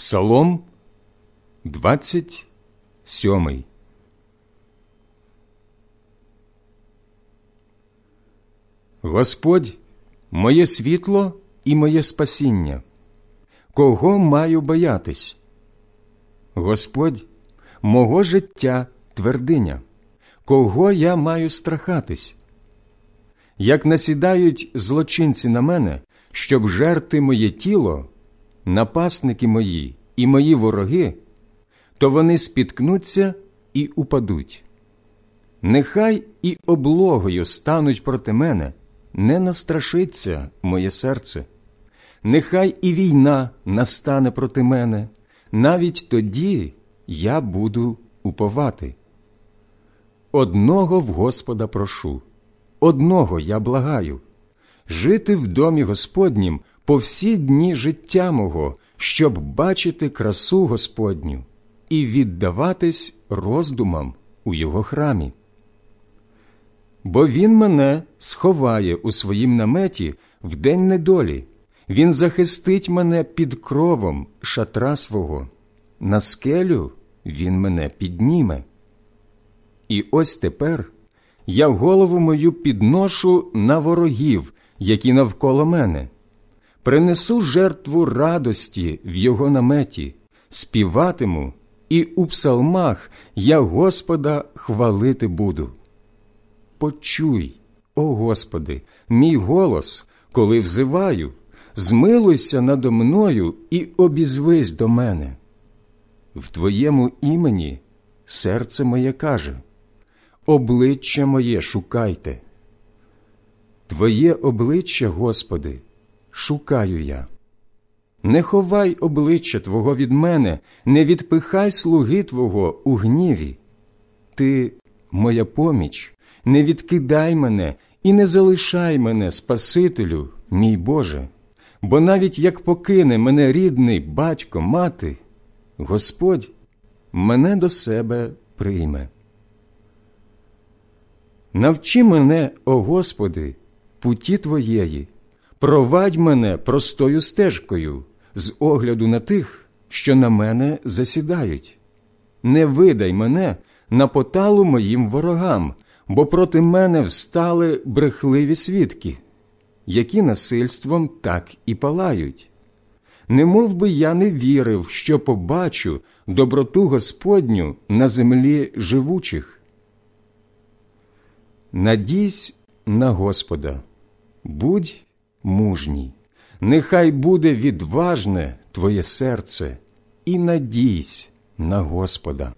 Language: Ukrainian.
Псалом 27 Господь моє світло і моє спасіння. Кого маю боятись? Господь, мого життя твердиня, кого я маю страхатись? Як насідають злочинці на мене, щоб жерти моє тіло, напасники мої і мої вороги, то вони спіткнуться і упадуть. Нехай і облогою стануть проти мене, не настрашиться моє серце. Нехай і війна настане проти мене, навіть тоді я буду уповати. Одного в Господа прошу, одного я благаю жити в домі Господнім по всі дні життя мого, щоб бачити красу Господню і віддаватись роздумам у його храмі. Бо він мене сховає у своїм наметі в день недолі, він захистить мене під кровом шатра свого, на скелю він мене підніме. І ось тепер я голову мою підношу на ворогів, які навколо мене, принесу жертву радості в його наметі, співатиму, і у псалмах я Господа хвалити буду. Почуй, о Господи, мій голос, коли взиваю, змилуйся надо мною і обізвись до мене. В Твоєму імені серце моє каже, обличчя моє шукайте. Твоє обличчя, Господи, шукаю я. Не ховай обличчя Твого від мене, не відпихай слуги Твого у гніві. Ти, моя поміч, не відкидай мене і не залишай мене, Спасителю, мій Боже, бо навіть як покине мене рідний батько, мати, Господь мене до себе прийме. Навчи мене, о Господи, путі Твоєї, провадь мене простою стежкою з огляду на тих, що на мене засідають. Не видай мене на поталу моїм ворогам, бо проти мене встали брехливі свідки, які насильством так і палають. Не мов би я не вірив, що побачу доброту Господню на землі живучих. Надійсь на Господа, будь мужній, нехай буде відважне твоє серце, і надійсь на Господа.